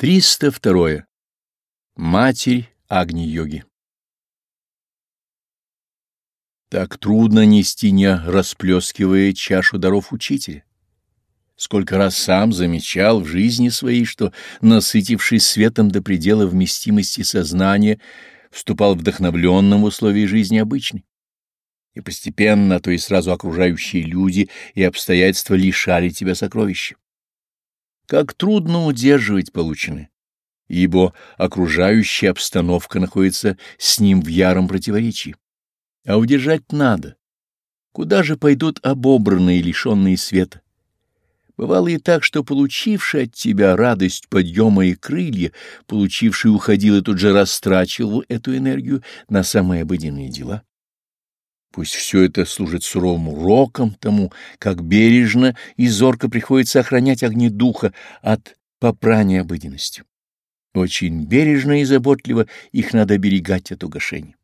302. Матерь Агни-йоги Так трудно нести, не расплескивая чашу даров учителя. Сколько раз сам замечал в жизни своей, что, насытившись светом до предела вместимости сознания, вступал вдохновленным в условия жизни обычной. И постепенно, а то и сразу окружающие люди и обстоятельства лишали тебя сокровища. Как трудно удерживать полученное, ибо окружающая обстановка находится с ним в яром противоречии. А удержать надо. Куда же пойдут обобранные, лишенные света? Бывало и так, что получивший от тебя радость подъема и крылья, получивший уходил и тут же растрачивал эту энергию на самые обыденные дела. Пусть все это служит суровым уроком тому, как бережно и зорко приходится охранять огни духа от попрания обыденностью. Очень бережно и заботливо их надо оберегать от угошения.